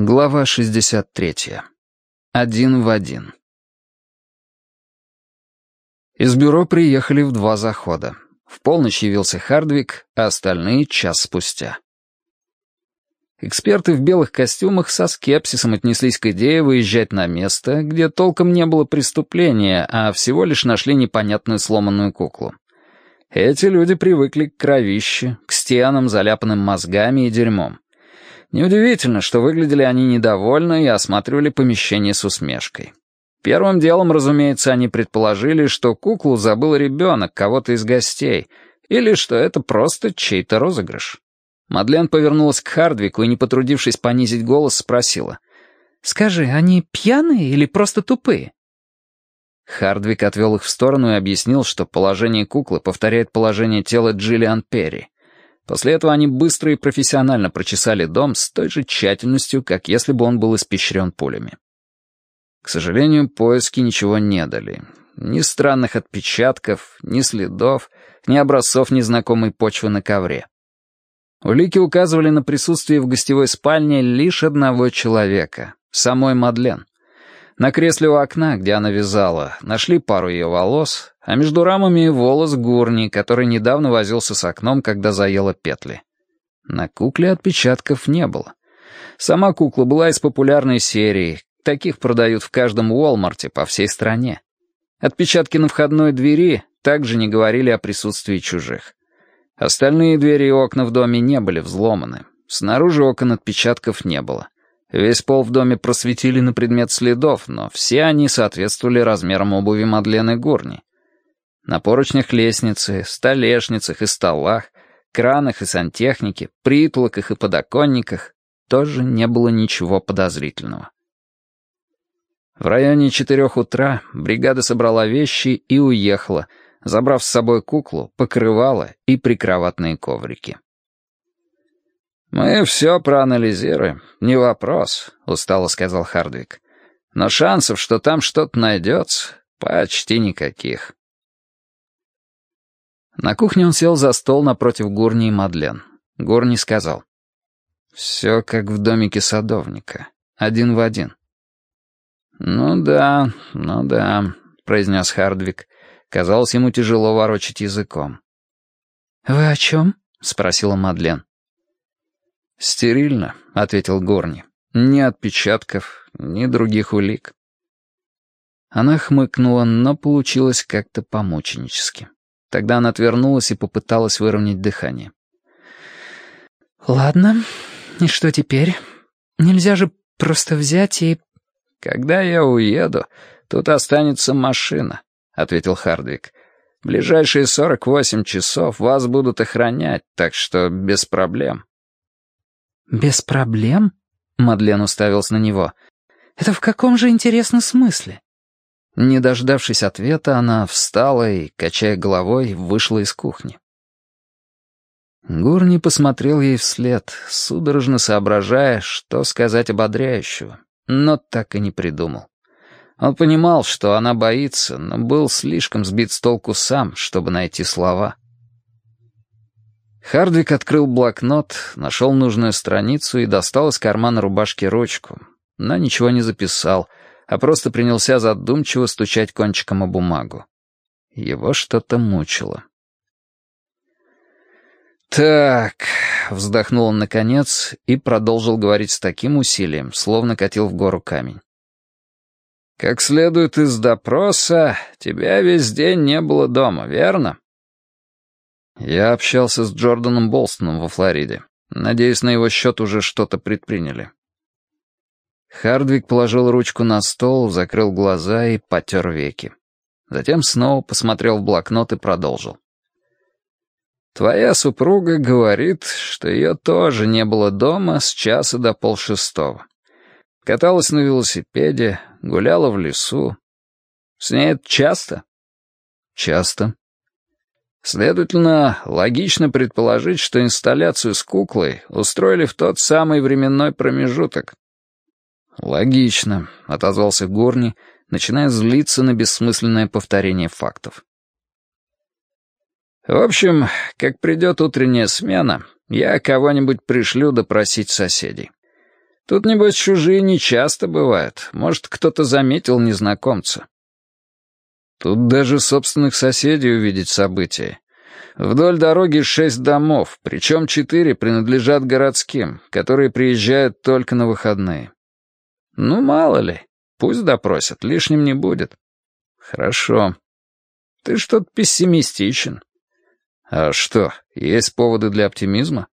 Глава 63. Один в один. Из бюро приехали в два захода. В полночь явился Хардвик, а остальные — час спустя. Эксперты в белых костюмах со скепсисом отнеслись к идее выезжать на место, где толком не было преступления, а всего лишь нашли непонятную сломанную куклу. Эти люди привыкли к кровище, к стенам, заляпанным мозгами и дерьмом. Неудивительно, что выглядели они недовольно и осматривали помещение с усмешкой. Первым делом, разумеется, они предположили, что куклу забыл ребенок кого-то из гостей, или что это просто чей-то розыгрыш. Мадлен повернулась к Хардвику и, не потрудившись понизить голос, спросила. «Скажи, они пьяные или просто тупые?» Хардвик отвел их в сторону и объяснил, что положение куклы повторяет положение тела Джиллиан Перри. После этого они быстро и профессионально прочесали дом с той же тщательностью, как если бы он был испещрен пулями. К сожалению, поиски ничего не дали. Ни странных отпечатков, ни следов, ни образцов незнакомой почвы на ковре. Улики указывали на присутствие в гостевой спальне лишь одного человека — самой Мадлен. На кресле у окна, где она вязала, нашли пару ее волос, а между рамами волос Гурни, который недавно возился с окном, когда заела петли. На кукле отпечатков не было. Сама кукла была из популярной серии, таких продают в каждом Уолмарте по всей стране. Отпечатки на входной двери также не говорили о присутствии чужих. Остальные двери и окна в доме не были взломаны. Снаружи окон отпечатков не было. Весь пол в доме просветили на предмет следов, но все они соответствовали размерам обуви Мадлены Горни. На поручнях лестницы, столешницах и столах, кранах и сантехнике, притолоках и подоконниках тоже не было ничего подозрительного. В районе четырех утра бригада собрала вещи и уехала, забрав с собой куклу, покрывало и прикроватные коврики. «Мы все проанализируем, не вопрос», — устало сказал Хардвик. «Но шансов, что там что-то найдется, почти никаких». На кухне он сел за стол напротив Гурни и Мадлен. Гурни сказал. «Все как в домике садовника. Один в один». «Ну да, ну да», — произнес Хардвик. Казалось, ему тяжело ворочать языком. «Вы о чем?» — спросила Мадлен. «Стерильно», — ответил Горни. «Ни отпечатков, ни других улик». Она хмыкнула, но получилось как-то помученически. Тогда она отвернулась и попыталась выровнять дыхание. «Ладно, и что теперь? Нельзя же просто взять и...» «Когда я уеду, тут останется машина», — ответил Хардвик. «Ближайшие сорок восемь часов вас будут охранять, так что без проблем». «Без проблем?» — Мадлен уставился на него. «Это в каком же интересном смысле?» Не дождавшись ответа, она встала и, качая головой, вышла из кухни. Гурни посмотрел ей вслед, судорожно соображая, что сказать ободряющего, но так и не придумал. Он понимал, что она боится, но был слишком сбит с толку сам, чтобы найти слова. Хардвик открыл блокнот, нашел нужную страницу и достал из кармана рубашки ручку, но ничего не записал, а просто принялся задумчиво стучать кончиком о бумагу. Его что-то мучило. «Так», — вздохнул он наконец и продолжил говорить с таким усилием, словно катил в гору камень. «Как следует из допроса, тебя весь день не было дома, верно?» Я общался с Джорданом Болстоном во Флориде. Надеюсь, на его счет уже что-то предприняли. Хардвик положил ручку на стол, закрыл глаза и потер веки. Затем снова посмотрел в блокнот и продолжил. «Твоя супруга говорит, что ее тоже не было дома с часа до полшестого. Каталась на велосипеде, гуляла в лесу. С ней это часто?» «Часто», Следовательно, логично предположить, что инсталляцию с куклой устроили в тот самый временной промежуток. «Логично», — отозвался Горни, начиная злиться на бессмысленное повторение фактов. «В общем, как придет утренняя смена, я кого-нибудь пришлю допросить соседей. Тут, небось, чужие нечасто бывают. Может, кто-то заметил незнакомца. Тут даже собственных соседей увидеть события. Вдоль дороги шесть домов, причем четыре принадлежат городским, которые приезжают только на выходные. Ну, мало ли, пусть допросят, лишним не будет. Хорошо. Ты что-то пессимистичен. А что, есть поводы для оптимизма?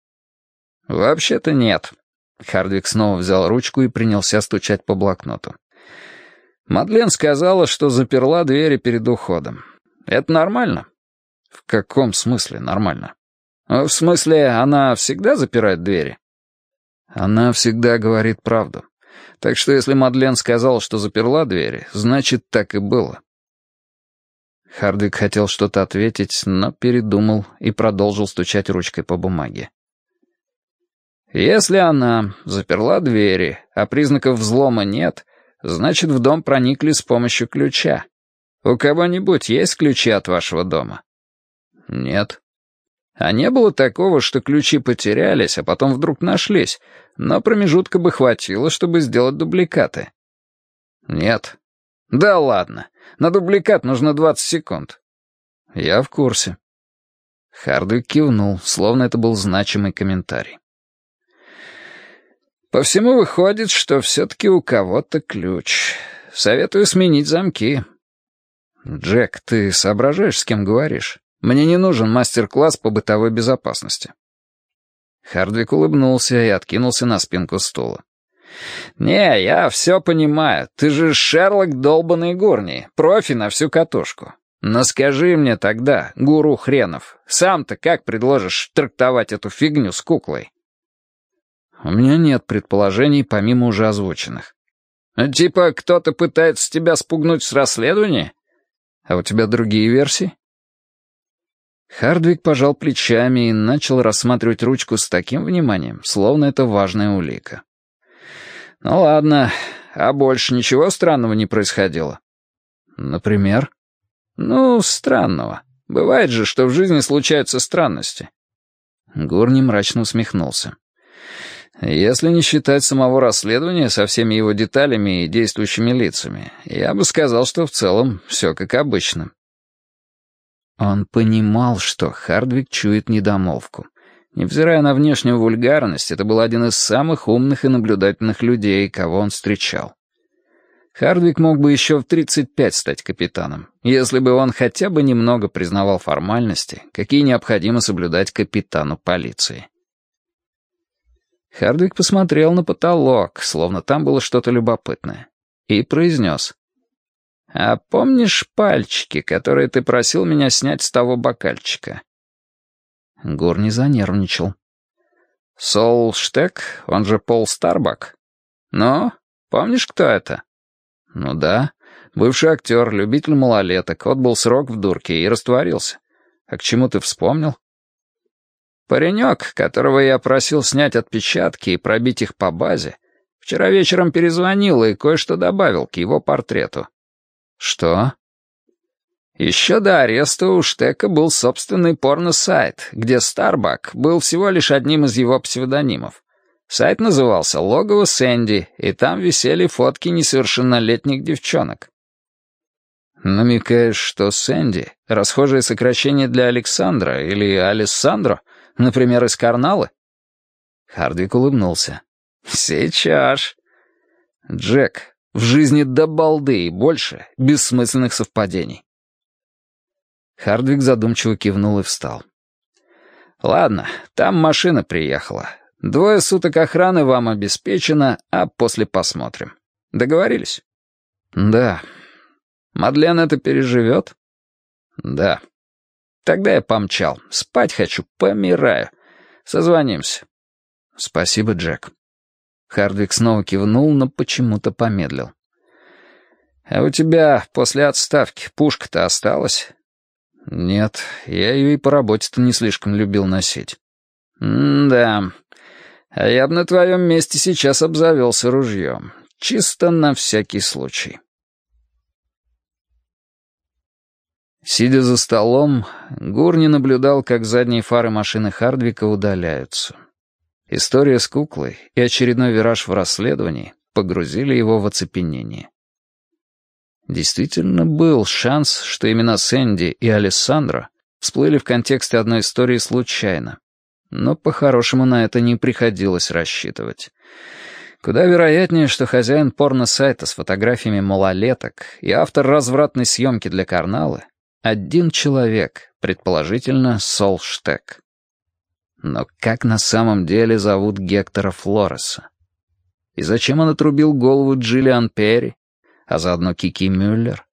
Вообще-то нет. Хардвик снова взял ручку и принялся стучать по блокноту. Мадлен сказала, что заперла двери перед уходом. Это нормально? В каком смысле нормально? В смысле, она всегда запирает двери? Она всегда говорит правду. Так что если Мадлен сказала, что заперла двери, значит, так и было. Хардвик хотел что-то ответить, но передумал и продолжил стучать ручкой по бумаге. Если она заперла двери, а признаков взлома нет, значит, в дом проникли с помощью ключа. У кого-нибудь есть ключи от вашего дома? Нет. А не было такого, что ключи потерялись, а потом вдруг нашлись, но промежутка бы хватило, чтобы сделать дубликаты? Нет. Да ладно, на дубликат нужно 20 секунд. Я в курсе. Хардвик кивнул, словно это был значимый комментарий. По всему выходит, что все-таки у кого-то ключ. Советую сменить замки. Джек, ты соображаешь, с кем говоришь? Мне не нужен мастер-класс по бытовой безопасности. Хардвик улыбнулся и откинулся на спинку стула. «Не, я все понимаю. Ты же Шерлок долбанный горний, профи на всю катушку. Но скажи мне тогда, гуру хренов, сам-то как предложишь трактовать эту фигню с куклой?» У меня нет предположений, помимо уже озвученных. Типа, кто-то пытается тебя спугнуть с расследования? А у тебя другие версии? Хардвик пожал плечами и начал рассматривать ручку с таким вниманием, словно это важная улика. «Ну ладно, а больше ничего странного не происходило?» «Например?» «Ну, странного. Бывает же, что в жизни случаются странности». Гурни мрачно усмехнулся. Если не считать самого расследования со всеми его деталями и действующими лицами, я бы сказал, что в целом все как обычно. Он понимал, что Хардвик чует недомолвку. Невзирая на внешнюю вульгарность, это был один из самых умных и наблюдательных людей, кого он встречал. Хардвик мог бы еще в 35 стать капитаном, если бы он хотя бы немного признавал формальности, какие необходимо соблюдать капитану полиции. Хардвик посмотрел на потолок, словно там было что-то любопытное, и произнес. «А помнишь пальчики, которые ты просил меня снять с того бокальчика?» Горни занервничал. «Сол Штек, он же Пол Старбак. Ну, помнишь, кто это?» «Ну да, бывший актер, любитель малолеток, отбыл срок в дурке и растворился. А к чему ты вспомнил?» Паренек, которого я просил снять отпечатки и пробить их по базе, вчера вечером перезвонил и кое-что добавил к его портрету. Что? Еще до ареста у Штека был собственный порно-сайт, где Старбак был всего лишь одним из его псевдонимов. Сайт назывался «Логово Сэнди», и там висели фотки несовершеннолетних девчонок. Намекаешь, что Сэнди — расхожее сокращение для Александра или Алессандро — Например, из Карналы?» Хардвик улыбнулся. «Сейчас». «Джек, в жизни до балды и больше бессмысленных совпадений». Хардвик задумчиво кивнул и встал. «Ладно, там машина приехала. Двое суток охраны вам обеспечено, а после посмотрим. Договорились?» «Да». «Мадлен это переживет?» «Да». Тогда я помчал. Спать хочу, помираю. Созвонимся. Спасибо, Джек. Хардвик снова кивнул, но почему-то помедлил. «А у тебя после отставки пушка-то осталась?» «Нет, я ее и по работе-то не слишком любил носить». «Да, а я бы на твоем месте сейчас обзавелся ружьем. Чисто на всякий случай». Сидя за столом, Гурни наблюдал, как задние фары машины Хардвика удаляются. История с куклой и очередной вираж в расследовании погрузили его в оцепенение. Действительно был шанс, что имена Сэнди и Алессандро всплыли в контексте одной истории случайно. Но по-хорошему на это не приходилось рассчитывать. Куда вероятнее, что хозяин порно-сайта с фотографиями малолеток и автор развратной съемки для Карналы — один человек, предположительно Сол Штек. Но как на самом деле зовут Гектора Флореса? И зачем он отрубил голову Джиллиан Перри, а заодно Кики Мюллер?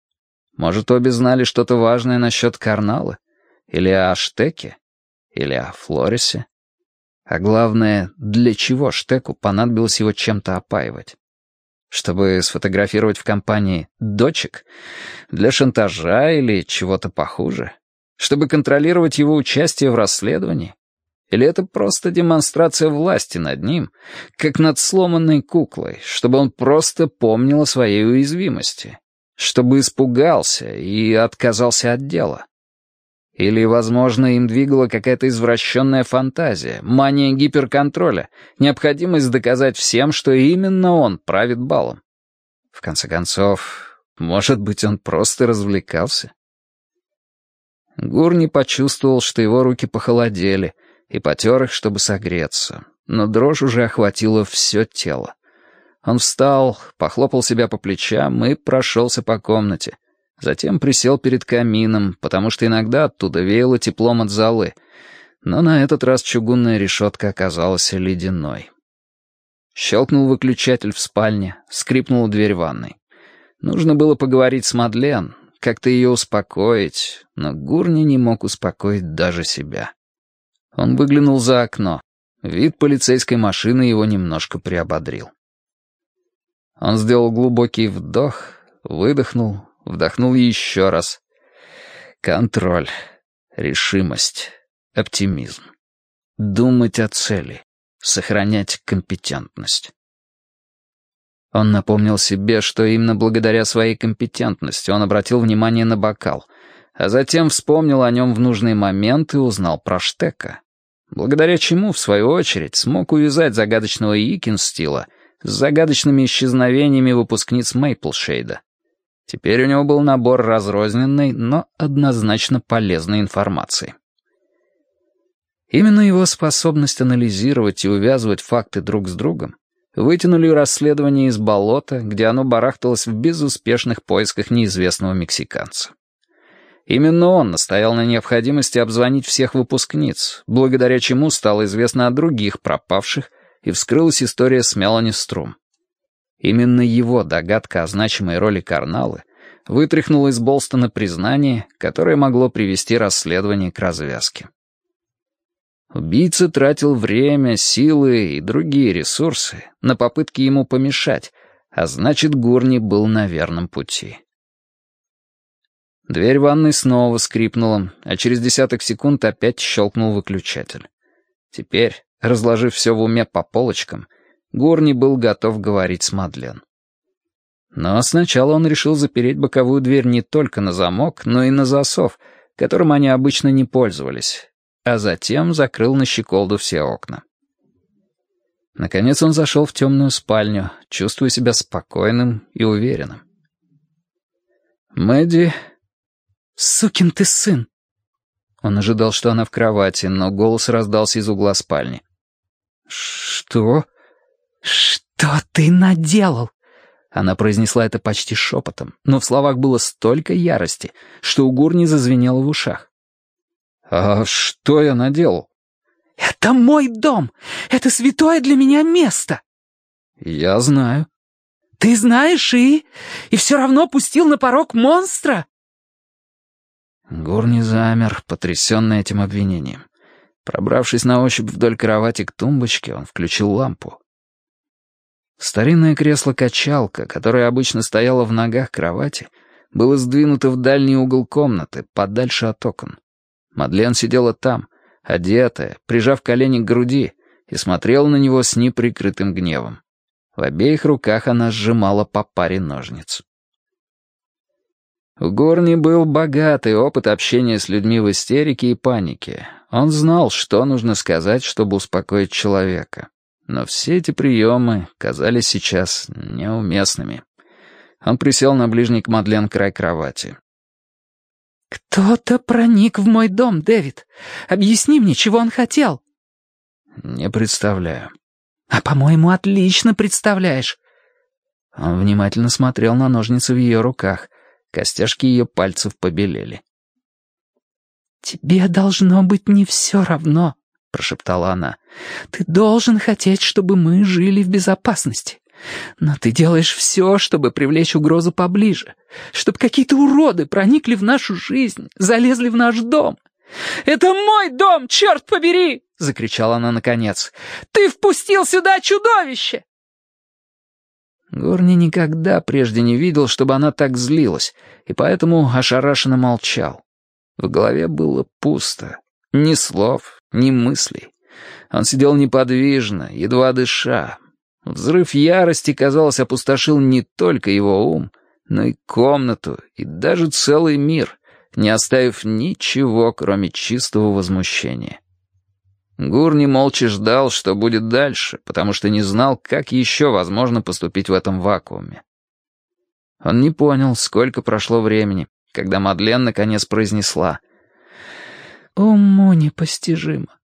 Может, обе знали что-то важное насчет Карналы? Или о Штеке? Или о Флоресе? А главное, для чего Штеку понадобилось его чем-то опаивать? Чтобы сфотографировать в компании дочек? Для шантажа или чего-то похуже? Чтобы контролировать его участие в расследовании? Или это просто демонстрация власти над ним, как над сломанной куклой, чтобы он просто помнил о своей уязвимости, чтобы испугался и отказался от дела? Или, возможно, им двигала какая-то извращенная фантазия, мания гиперконтроля, необходимость доказать всем, что именно он правит балом? В конце концов, может быть, он просто развлекался? Гурни почувствовал, что его руки похолодели — и потер их, чтобы согреться. Но дрожь уже охватила все тело. Он встал, похлопал себя по плечам и прошелся по комнате. Затем присел перед камином, потому что иногда оттуда веяло теплом от золы. Но на этот раз чугунная решетка оказалась ледяной. Щелкнул выключатель в спальне, скрипнула дверь ванной. Нужно было поговорить с Мадлен, как-то ее успокоить, но Гурни не мог успокоить даже себя. Он выглянул за окно. Вид полицейской машины его немножко приободрил. Он сделал глубокий вдох, выдохнул, вдохнул еще раз. Контроль, решимость, оптимизм. Думать о цели, сохранять компетентность. Он напомнил себе, что именно благодаря своей компетентности он обратил внимание на бокал, а затем вспомнил о нем в нужный момент и узнал про Штека. Благодаря чему, в свою очередь, смог увязать загадочного Икинстила с загадочными исчезновениями выпускниц Мейплшейда. Теперь у него был набор разрозненной, но однозначно полезной информации. Именно его способность анализировать и увязывать факты друг с другом вытянули расследование из болота, где оно барахталось в безуспешных поисках неизвестного мексиканца. Именно он настоял на необходимости обзвонить всех выпускниц, благодаря чему стало известно о других пропавших, и вскрылась история с Мелани Струм. Именно его догадка о значимой роли Карналы вытряхнула из Болстона признание, которое могло привести расследование к развязке. Убийца тратил время, силы и другие ресурсы на попытки ему помешать, а значит, Гурни был на верном пути. Дверь ванной снова скрипнула, а через десяток секунд опять щелкнул выключатель. Теперь, разложив все в уме по полочкам, Гурни был готов говорить с Мадлен. Но сначала он решил запереть боковую дверь не только на замок, но и на засов, которым они обычно не пользовались, а затем закрыл на щеколду все окна. Наконец он зашел в темную спальню, чувствуя себя спокойным и уверенным. Мэдди «Сукин ты сын!» Он ожидал, что она в кровати, но голос раздался из угла спальни. «Что?» «Что ты наделал?» Она произнесла это почти шепотом, но в словах было столько ярости, что у Гурни зазвенело в ушах. «А что я наделал?» «Это мой дом! Это святое для меня место!» «Я знаю». «Ты знаешь и... и все равно пустил на порог монстра?» Гурни замер, потрясенный этим обвинением. Пробравшись на ощупь вдоль кровати к тумбочке, он включил лампу. Старинное кресло-качалка, которое обычно стояло в ногах кровати, было сдвинуто в дальний угол комнаты, подальше от окон. Мадлен сидела там, одетая, прижав колени к груди, и смотрела на него с неприкрытым гневом. В обеих руках она сжимала по паре ножниц. У Горни был богатый опыт общения с людьми в истерике и панике. Он знал, что нужно сказать, чтобы успокоить человека. Но все эти приемы казались сейчас неуместными. Он присел на ближний к Мадлен край кровати. «Кто-то проник в мой дом, Дэвид. Объясни мне, чего он хотел». «Не представляю». «А, по-моему, отлично представляешь». Он внимательно смотрел на ножницы в ее руках. Костяшки ее пальцев побелели. «Тебе должно быть не все равно», — прошептала она. «Ты должен хотеть, чтобы мы жили в безопасности. Но ты делаешь все, чтобы привлечь угрозу поближе, чтобы какие-то уроды проникли в нашу жизнь, залезли в наш дом. «Это мой дом, черт побери!» — закричала она наконец. «Ты впустил сюда чудовище!» Горни никогда прежде не видел, чтобы она так злилась, и поэтому ошарашенно молчал. В голове было пусто. Ни слов, ни мыслей. Он сидел неподвижно, едва дыша. Взрыв ярости, казалось, опустошил не только его ум, но и комнату, и даже целый мир, не оставив ничего, кроме чистого возмущения. Гурни молча ждал, что будет дальше, потому что не знал, как еще возможно поступить в этом вакууме. Он не понял, сколько прошло времени, когда Мадлен наконец произнесла «Уму непостижимо».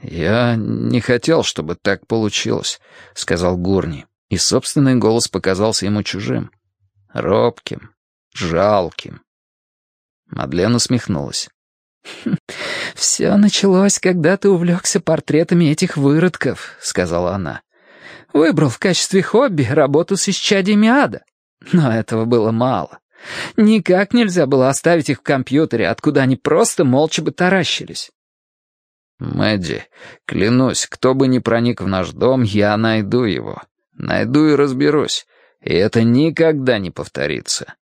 «Я не хотел, чтобы так получилось», — сказал Гурни, и собственный голос показался ему чужим, робким, жалким. Мадлен усмехнулась. «Хм, «Все началось, когда ты увлекся портретами этих выродков», — сказала она. «Выбрал в качестве хобби работу с исчадиями ада. Но этого было мало. Никак нельзя было оставить их в компьютере, откуда они просто молча бы таращились. «Мэдди, клянусь, кто бы ни проник в наш дом, я найду его. Найду и разберусь. И это никогда не повторится».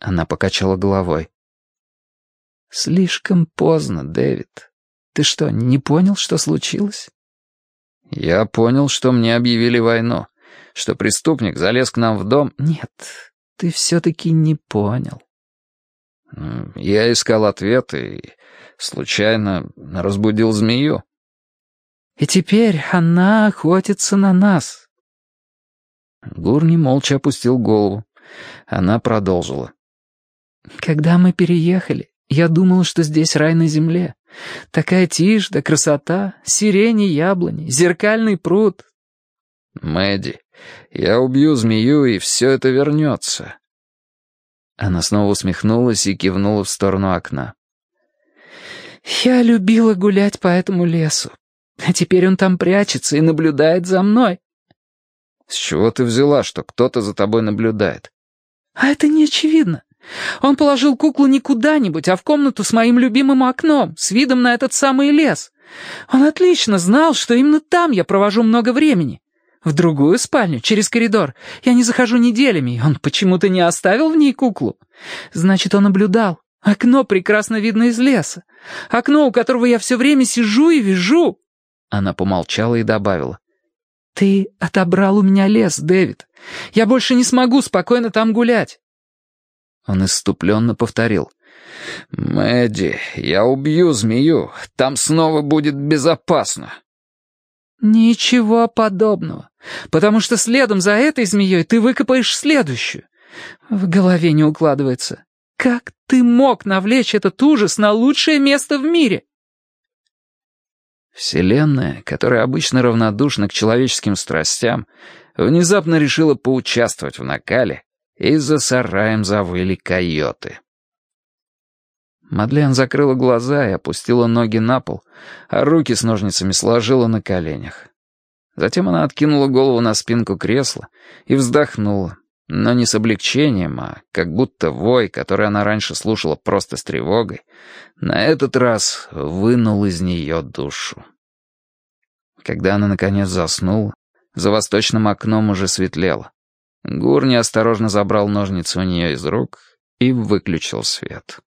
Она покачала головой. «Слишком поздно, Дэвид. Ты что, не понял, что случилось?» «Я понял, что мне объявили войну, что преступник залез к нам в дом...» «Нет, ты все-таки не понял». Я искал ответы и случайно разбудил змею. И теперь она охотится на нас. Гурни молча опустил голову. Она продолжила. Когда мы переехали, я думал, что здесь рай на земле. Такая тишь да красота, сирени, яблони, зеркальный пруд. Мэдди, я убью змею, и все это вернется. Она снова усмехнулась и кивнула в сторону окна. «Я любила гулять по этому лесу, а теперь он там прячется и наблюдает за мной». «С чего ты взяла, что кто-то за тобой наблюдает?» «А это не очевидно. Он положил куклу не куда-нибудь, а в комнату с моим любимым окном, с видом на этот самый лес. Он отлично знал, что именно там я провожу много времени. В другую спальню, через коридор. Я не захожу неделями, он почему-то не оставил в ней куклу. Значит, он наблюдал. Окно прекрасно видно из леса. Окно, у которого я все время сижу и вижу. Она помолчала и добавила. «Ты отобрал у меня лес, Дэвид. Я больше не смогу спокойно там гулять». Он иступленно повторил. «Мэдди, я убью змею. Там снова будет безопасно». «Ничего подобного, потому что следом за этой змеей ты выкопаешь следующую. В голове не укладывается. Как ты мог навлечь этот ужас на лучшее место в мире?» Вселенная, которая обычно равнодушна к человеческим страстям, внезапно решила поучаствовать в накале, и за сараем завыли койоты. Мадлен закрыла глаза и опустила ноги на пол, а руки с ножницами сложила на коленях. Затем она откинула голову на спинку кресла и вздохнула, но не с облегчением, а как будто вой, который она раньше слушала просто с тревогой, на этот раз вынул из нее душу. Когда она наконец заснула, за восточным окном уже светлело. Гурни осторожно забрал ножницы у нее из рук и выключил свет.